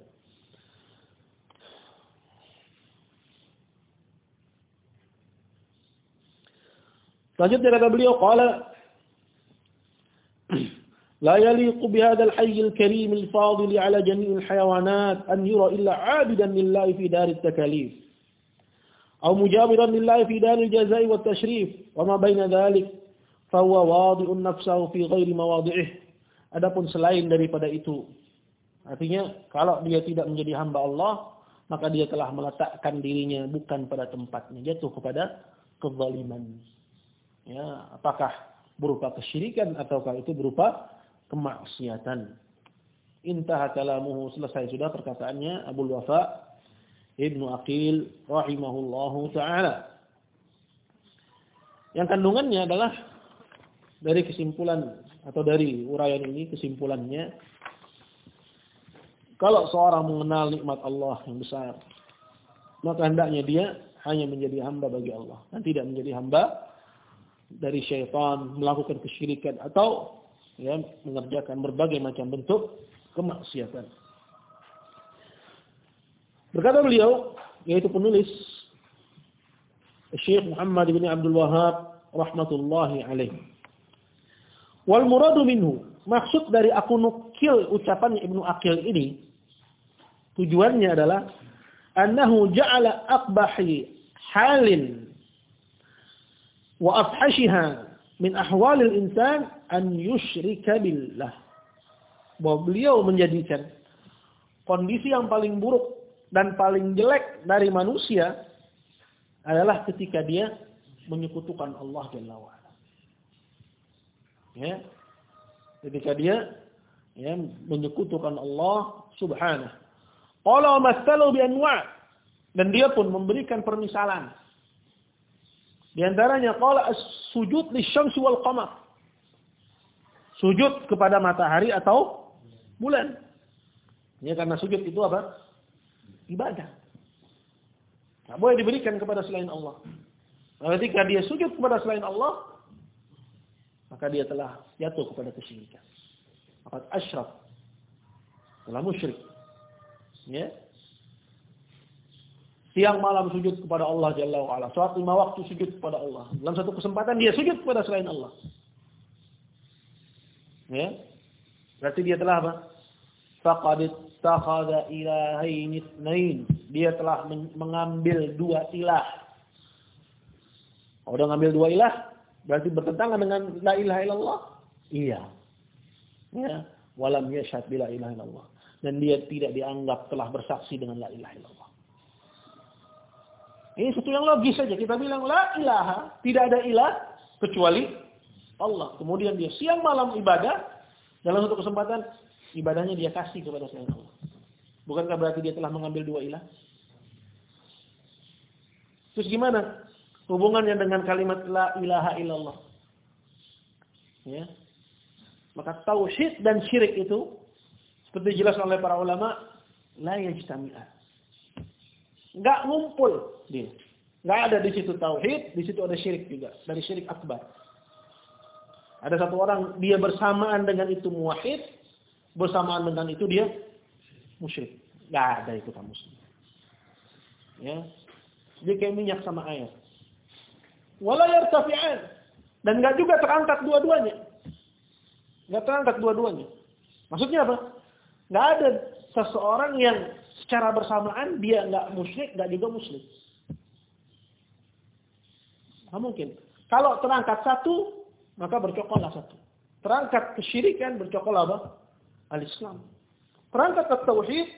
Selanjutnya kata beliau qala لا يليق بهذا الحي الكريم الفاضل على جميع الحيوانات أن يرى إلا عابدا لله في دار التكاليف أو مجابرا لله في دار الجزاء والتشريف وما بين ذلك فهو واضع نفسه في غير مواضعه adapun selain daripada itu artinya kalau dia tidak menjadi hamba Allah maka dia telah meletakkan dirinya bukan pada tempatnya jatuh kepada kezaliman Ya, apakah berupa kesyirikan ataukah itu berupa kemaksiatan. Intah kalamuhu selesai sudah perkataannya Abu Wafa Ibnu Aqil rahimahullahu taala. Yang kandungannya adalah dari kesimpulan atau dari uraian ini kesimpulannya kalau seorang mengenal nikmat Allah yang besar maka hendaknya dia hanya menjadi hamba bagi Allah dan tidak menjadi hamba dari syaitan, melakukan kesyirikan atau ya, mengerjakan berbagai macam bentuk kemaksiatan. Berkata beliau, yaitu penulis Syekh Muhammad bin Abdul Wahab rahmatullahi alaih. Wal muradu minhu, maksud dari aku nukil ucapan Ibnu Akil ini tujuannya adalah annahu ja'ala aqbahi halin wa afhashiha min ahwalil insan an yushrika billah. Bahwa beliau menjadikan kondisi yang paling buruk dan paling jelek dari manusia adalah ketika dia menyekutukan Allah Jalla wa'ala. Ya. Ketika dia ya, menyekutukan Allah subhanahu. Qala masalu bi anwa' dan dia pun memberikan permisalan di antaranya qala as-sujud lisyamsi wal qamar. Sujud kepada matahari atau bulan. Ya karena sujud itu apa? Ibadah. Tak boleh diberikan kepada selain Allah. Nah, ketika dia sujud kepada selain Allah, maka dia telah jatuh kepada kesyirikan. Maka asyraf. Telah musyrik. Ya. Siang malam sujud kepada Allah Jalla wa'ala. Suatu lima waktu sujud kepada Allah. Dalam satu kesempatan dia sujud kepada selain Allah. Ya. Berarti dia telah apa? Faqad ittakhadha ilahain itsnain. Dia telah mengambil dua ilah. Kalau udah ngambil dua ilah, berarti bertentangan dengan la ilaha illallah. Iya. Ya. Walam yashhad bila ilaha illallah. Dan dia tidak dianggap telah bersaksi dengan la ilaha illallah. Ini satu yang logis saja. Kita bilang la ilaha, tidak ada ilah kecuali Allah. Kemudian dia siang malam ibadah, dalam satu kesempatan ibadahnya dia kasih kepada selain Allah. Bukankah berarti dia telah mengambil dua ilah? Terus gimana hubungannya dengan kalimat la ilaha illallah? Ya. Maka tauhid dan syirik itu seperti jelas oleh para ulama la yajtami'an. Enggak ngumpul dia. Enggak ada di situ tauhid, di situ ada syirik juga, dari syirik akbar. Ada satu orang dia bersamaan dengan itu muwahhid, bersamaan dengan itu dia musyrik. Enggak ada itu kamu Ya. Dia kayak minyak sama air. Wala yartafi'an. Dan enggak juga terangkat dua-duanya. Enggak terangkat dua-duanya. Maksudnya apa? Enggak ada seseorang yang secara bersamaan dia enggak musyrik, enggak juga muslim. Nggak mungkin. Kalau terangkat satu, maka bercokollah satu. Terangkat kesyirikan, bercokollah apa? Al-Islam. Terangkat ke tauhid,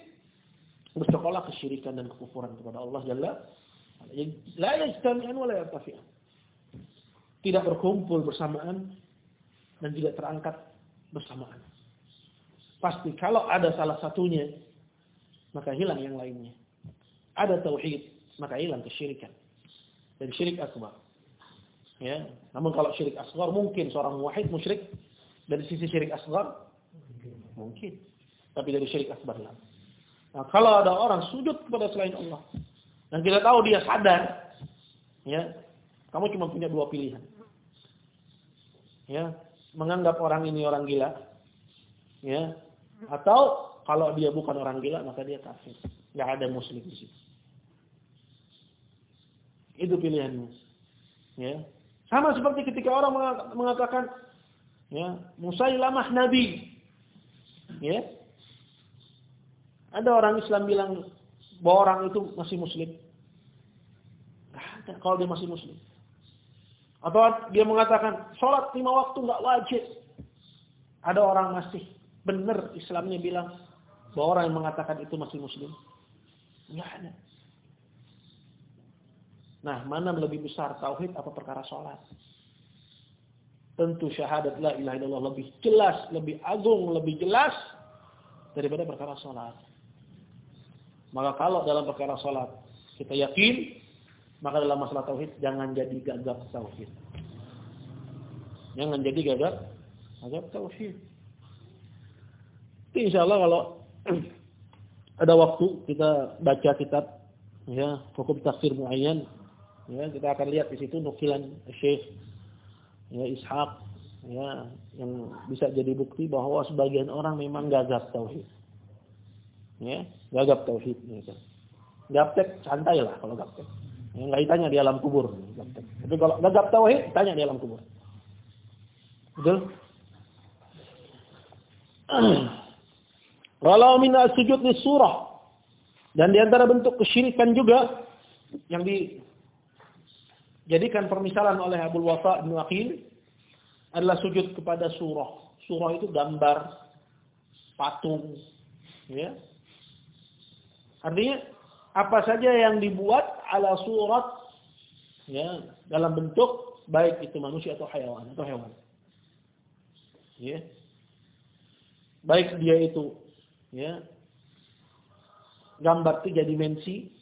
bercokollah kesyirikan dan kekufuran kepada Allah Jalla. La yajtami'an wa la yartafi'an. Tidak berkumpul bersamaan dan tidak terangkat bersamaan. Pasti kalau ada salah satunya, maka hilang yang lainnya. Ada tauhid, maka hilang kesyirikan. Dan syirik akbar. Ya, namun kalau syirik asgar mungkin seorang muwahhid musyrik dari sisi syirik asgar mungkin. Tapi dari syirik akbar lah. Nah, kalau ada orang sujud kepada selain Allah dan kita tahu dia sadar, ya, kamu cuma punya dua pilihan. Ya, menganggap orang ini orang gila, ya, atau kalau dia bukan orang gila maka dia kafir. Gak ada muslim di situ. Itu pilihanmu. Ya. Sama seperti ketika orang mengatakan ya, Musailamah nabi. Ya. Ada orang Islam bilang bahwa orang itu masih muslim. Kalau dia masih muslim. Atau dia mengatakan sholat lima waktu nggak wajib. Ada orang masih benar Islamnya bilang bahwa orang yang mengatakan itu masih muslim. Enggak ada. Nah, mana lebih besar tauhid apa perkara sholat? Tentu syahadat la ilaha illallah lebih jelas, lebih agung, lebih jelas daripada perkara sholat. Maka kalau dalam perkara sholat kita yakin, maka dalam masalah tauhid jangan jadi gagap tauhid. Jangan jadi gagap, gagap tauhid. Insya Allah kalau ada waktu kita baca kitab ya hukum tafsir muayyan Ya, kita akan lihat di situ nukilan Syekh ya Ishaq ya yang bisa jadi bukti bahwa sebagian orang memang gagap tauhid. Ya, gagap tauhid gitu. Gaptek santai lah kalau gaptek. Enggak ditanya di alam kubur. Tapi kalau gagap tauhid tanya di alam kubur. Betul? Walau min sujud di surah dan di antara bentuk kesyirikan juga yang di jadikan permisalan oleh Abu Wafa bin Aqil adalah sujud kepada surah. Surah itu gambar patung, ya. Artinya apa saja yang dibuat ala surat ya dalam bentuk baik itu manusia atau hewan atau hewan. Ya. Baik dia itu ya gambar tiga dimensi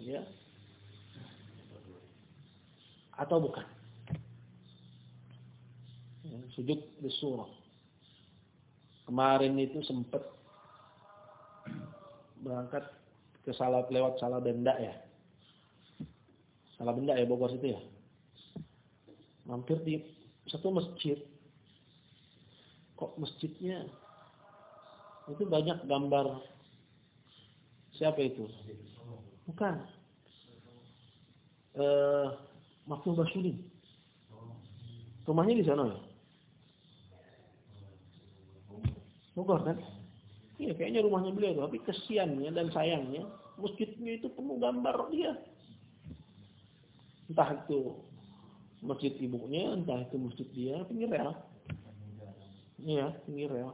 ya atau bukan. Ya, sujud di surah. Kemarin itu sempat berangkat ke salat lewat salah benda ya. Salah benda ya Bogor situ ya. mampir di satu masjid. Kok masjidnya itu banyak gambar siapa itu? Bukan. Eh, Mahfud Basyudin. Rumahnya di sana ya? Bogor kan? Iya, kayaknya rumahnya beliau tapi kesiannya dan sayangnya masjidnya itu penuh gambar dia. Entah itu masjid ibunya, entah itu masjid dia, pinggir rel. Iya, pinggir rel.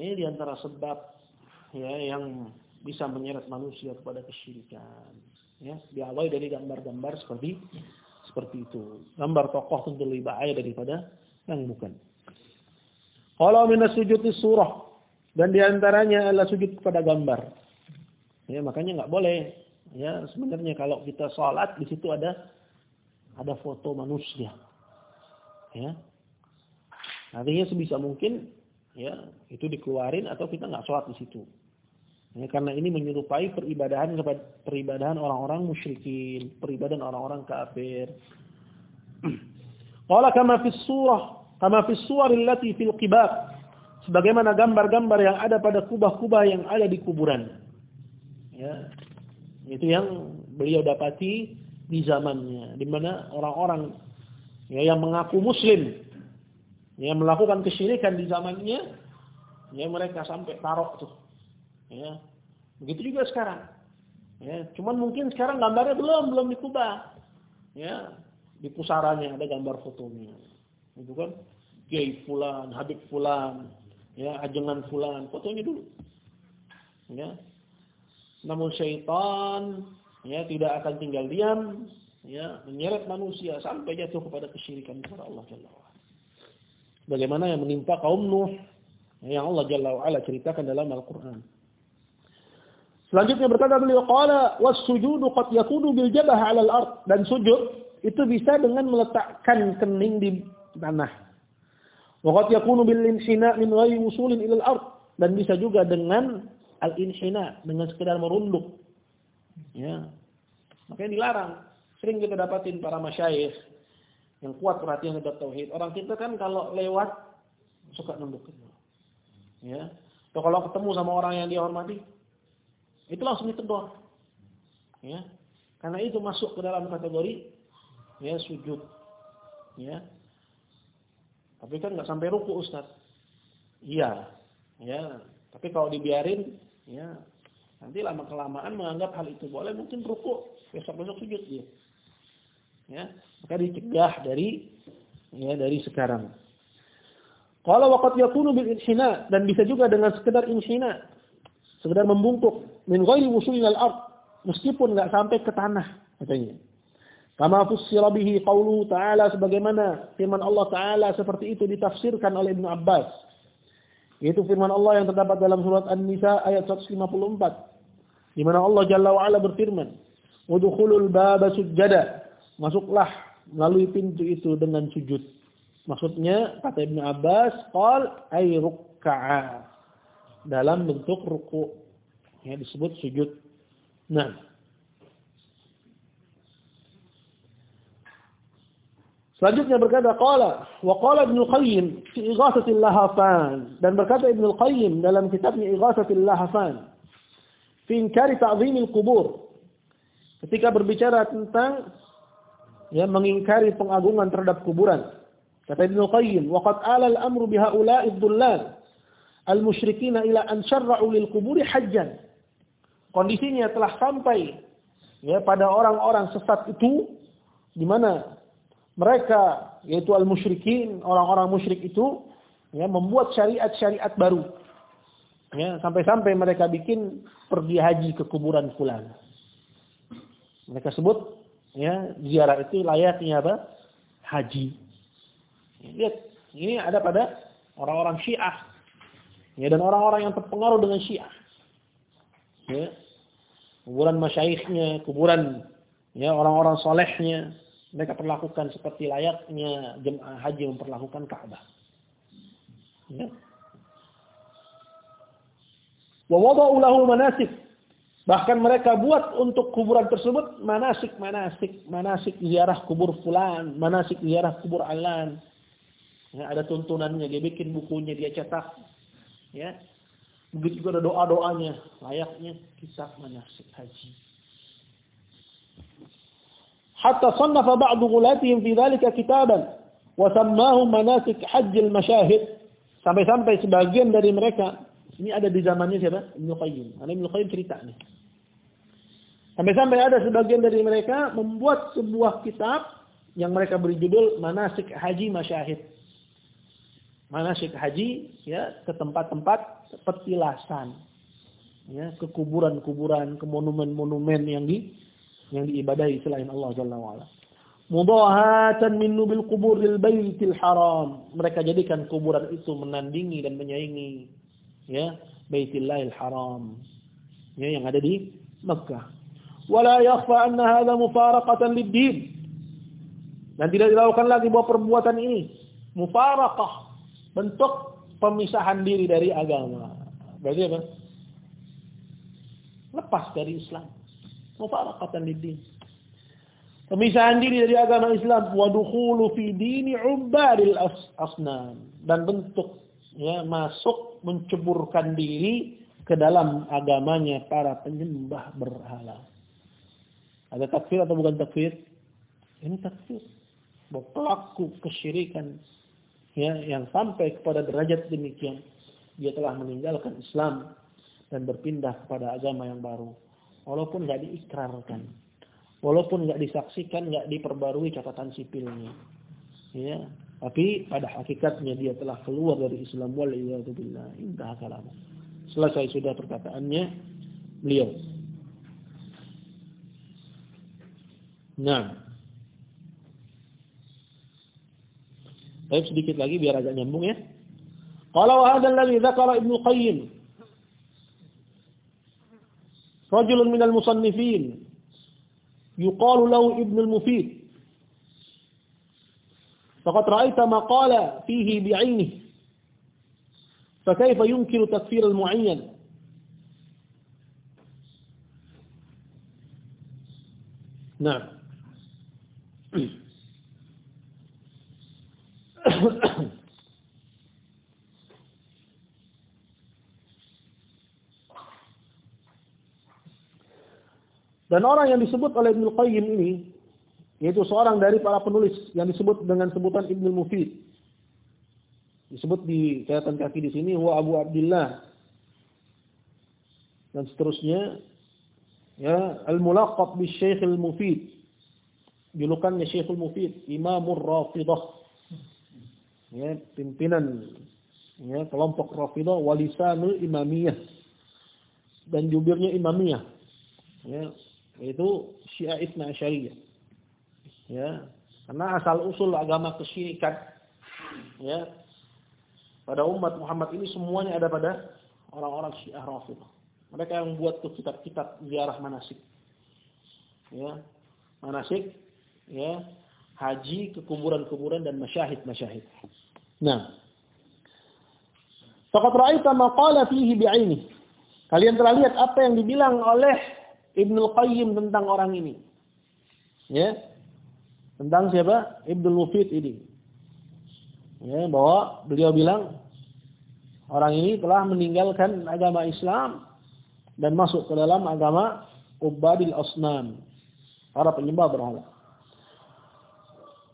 Ini di antara sebab ya yang bisa menyeret manusia kepada kesyirikan. Ya, diawali dari gambar-gambar seperti seperti itu. Gambar tokoh tentu lebih bahaya daripada yang bukan. Kalau minas sujud surah dan di antaranya adalah sujud kepada gambar. Ya, makanya nggak boleh. Ya, sebenarnya kalau kita sholat di situ ada ada foto manusia. Ya. Artinya sebisa mungkin ya itu dikeluarin atau kita nggak sholat di situ. Ya, karena ini menyerupai peribadahan kepada peribadahan orang-orang musyrikin, peribadahan orang-orang kafir. Qala kama fi surah, kama fi suwar allati fil qibab. Sebagaimana gambar-gambar yang ada pada kubah-kubah yang ada di kuburan. Ya. Itu yang beliau dapati di zamannya, di mana orang-orang ya, yang mengaku muslim yang melakukan kesyirikan di zamannya ya mereka sampai taruh tuh Ya. Begitu juga sekarang. Ya, cuman mungkin sekarang gambarnya belum belum dikubah. Ya, di pusaranya ada gambar fotonya. Itu kan Kiai fulan, Habib fulan, ya, ajengan fulan, fotonya dulu. Ya. Namun syaitan ya tidak akan tinggal diam, ya, menyeret manusia sampai jatuh kepada kesyirikan kepada Allah Jalla. Bagaimana yang menimpa kaum Nuh yang Allah Jalla wa'ala ceritakan dalam Al-Qur'an. Selanjutnya berkata beliau qala was-sujudu qad yakunu bil jabah 'ala al-ard dan sujud itu bisa dengan meletakkan kening di tanah. Wa qad yakunu bil inhina min ghairi wusulin ila al-ard dan bisa juga dengan al-inhina dengan sekedar merunduk. Ya. Makanya dilarang. Sering kita dapatin para masyayikh yang kuat perhatian terhadap tauhid. Orang kita kan kalau lewat suka nunduk. Ya. Atau kalau ketemu sama orang yang dihormati, itu langsung ditegur. Ya. Karena itu masuk ke dalam kategori ya sujud. Ya. Tapi kan nggak sampai ruku Ustaz. Iya. Ya. Tapi kalau dibiarin ya nanti lama kelamaan menganggap hal itu boleh mungkin ruku besok-besok sujud dia. Ya. Maka dicegah dari ya dari sekarang. Kalau waqt yakunu bil inhina dan bisa juga dengan sekedar inhina sekedar membungkuk min ghairi wusulil al-ard meskipun enggak sampai ke tanah katanya. Kama fussira bihi qaulu ta'ala sebagaimana firman Allah taala seperti itu ditafsirkan oleh Ibnu Abbas. Yaitu firman Allah yang terdapat dalam surat An-Nisa ayat 154. Di mana Allah Jalla wa ala berfirman, "Udkhulul baba sujada." Masuklah melalui pintu itu dengan sujud. Maksudnya kata Ibnu Abbas, qal ay ruk'a dalam bentuk ruku ya disebut sujud. Nah, Selanjutnya berkata qala wa qala Ibnu Qayyim fi Ighathatil Lahafan. Dan berkata Ibnu Qayyim dalam kitabnya Ighathatil Lahafan fi inkari ta'zimil qubur. Ketika berbicara tentang ya mengingkari pengagungan terhadap kuburan. Kata Ibnu Qayyim wa qad ala al-amru bihaula'i dhullal al-musyrikina ila an syarra'u lil kuburi hajjan. Kondisinya telah sampai ya pada orang-orang sesat itu di mana mereka yaitu al-musyrikin, orang-orang musyrik itu ya membuat syariat-syariat baru. Ya, sampai-sampai mereka bikin pergi haji ke kuburan fulan. Mereka sebut ya ziarah itu layaknya apa? Haji. Lihat, ini ada pada orang-orang Syiah Ya, dan orang-orang yang terpengaruh dengan Syiah. Ya. Kuburan masyaikhnya, kuburan ya orang-orang solehnya, mereka perlakukan seperti layaknya jemaah haji memperlakukan Ka'bah. Ya. Wa manasik Bahkan mereka buat untuk kuburan tersebut manasik, manasik, manasik ziarah kubur fulan, manasik ziarah kubur alan. Ya, ada tuntunannya, dia bikin bukunya, dia cetak. Ya. Begitu juga ada doa-doanya, layaknya kisah manasik haji. Hatta sannafa ba'du gulatihim fi dhalika kitaban wa sammahu manasik masyahid. Sampai-sampai sebagian dari mereka ini ada di zamannya siapa? Ibnu Qayyim. Ada Ibnu Qayyim cerita nih. Sampai-sampai ada sebagian dari mereka membuat sebuah kitab yang mereka beri judul Manasik Haji Masyahid. Manasik haji ya ke tempat-tempat petilasan. Ya, ke kuburan-kuburan, ke monumen-monumen yang di yang diibadahi selain Allah Jalla wa ala. Mudahatan min nubil kubur lil baitil haram. Mereka jadikan kuburan itu menandingi dan menyaingi ya Baitillahil Haram ya yang ada di Mekah. Wala yakhfa anna hadha mufaraqatan lid-din. Dan tidak dilakukan lagi bahwa perbuatan ini mufaraqah, bentuk pemisahan diri dari agama. Berarti apa? Lepas dari Islam. Mufaraqatan lid-din. Pemisahan diri dari agama Islam wa dukhulu fi dini ubadil asnam dan bentuk ya masuk menceburkan diri ke dalam agamanya para penyembah berhala. Ada takfir atau bukan takfir? Ini takfir. Bahwa pelaku kesyirikan ya yang sampai kepada derajat demikian dia telah meninggalkan Islam dan berpindah kepada agama yang baru walaupun nggak diikrarkan walaupun nggak disaksikan nggak diperbarui catatan sipilnya ya tapi pada hakikatnya dia telah keluar dari Islam wal billah. Intah kalam. Selesai sudah perkataannya beliau. Nah. Baik sedikit lagi biar agak nyambung ya. Wa hadha alladhi dzakara Ibnu Qayyim. رجل من المصنفين يقال له ابن المفيد. فقد رأيت ما قال فيه بعينه. فكيف يمكن تكفير المعين؟ نعم. Dan orang yang disebut oleh Ibnu Qayyim ini yaitu seorang dari para penulis yang disebut dengan sebutan Ibnu Mufid. Disebut di catatan kaki di sini wa Abu Abdullah dan seterusnya ya al-mulaqab bi Syekh al-Mufid. Julukannya Syekhul Mufid, Imamur Rafidah. Ya, pimpinan ya kelompok Rafidah walisanul Imamiyah dan jubirnya Imamiyah. Ya, yaitu Syiah Ithna Asyariyah. Ya, karena asal usul agama kesyirikan ya pada umat Muhammad ini semuanya ada pada orang-orang Syiah Rafidhah. Mereka yang buat tuh kitab-kitab ziarah manasik. Ya, manasik ya, haji ke kuburan-kuburan dan masyahid-masyahid. Nah, Faqad ra'aita ma qala fihi bi'aini. Kalian telah lihat apa yang dibilang oleh Ibnu Qayyim tentang orang ini. Ya, tentang siapa? Ibnu Mufid ini. Ya, bahwa beliau bilang orang ini telah meninggalkan agama Islam dan masuk ke dalam agama Ubadil Asnam, para penyembah berhala.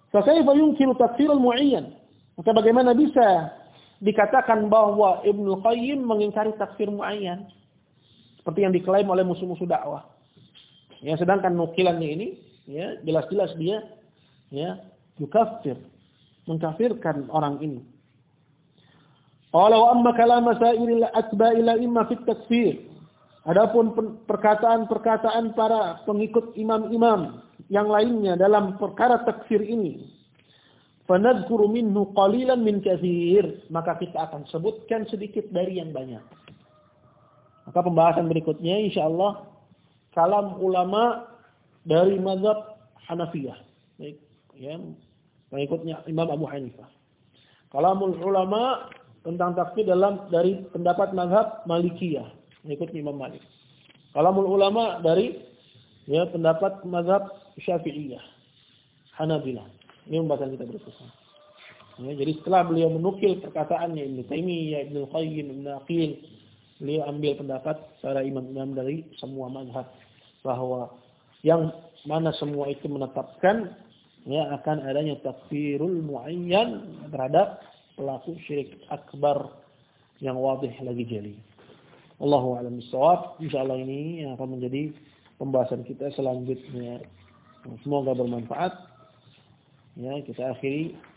Fakaifa yumkinu takfir al-mu'ayyan? Maka bagaimana bisa dikatakan bahwa Ibnu Qayyim mengingkari takfir muayyan seperti yang diklaim oleh musuh-musuh dakwah. Ya, sedangkan nukilannya ini ya jelas-jelas dia ya yukafir mengkafirkan orang ini. Qala amma kalam masail atba'i la imma fit takfir. Adapun perkataan-perkataan para pengikut imam-imam yang lainnya dalam perkara takfir ini fanadhkuru minhu qalilan min katsir maka kita akan sebutkan sedikit dari yang banyak maka pembahasan berikutnya insyaallah kalam ulama dari mazhab Hanafiyah baik ya pengikutnya Imam Abu Hanifah. Kalamul ulama tentang takfir dalam dari pendapat mazhab Malikiyah, mengikuti Imam Malik. Kalamul ulama dari ya pendapat mazhab Syafi'iyah, Hanabilah. Ini pembahasan kita berikutnya. Ya, jadi setelah beliau menukil perkataannya Ibnu Taimiyah, Ibnu Qayyim, Ibnu Aqil, beliau ambil pendapat para imam-imam dari semua mazhab bahwa yang mana semua itu menetapkan ya akan adanya takfirul muayyan terhadap pelaku syirik akbar yang wadih lagi jeli. Allahu a'lam bishawab. Insyaallah ini akan menjadi pembahasan kita selanjutnya. Semoga bermanfaat. Ya, kita akhiri.